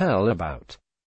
tell about.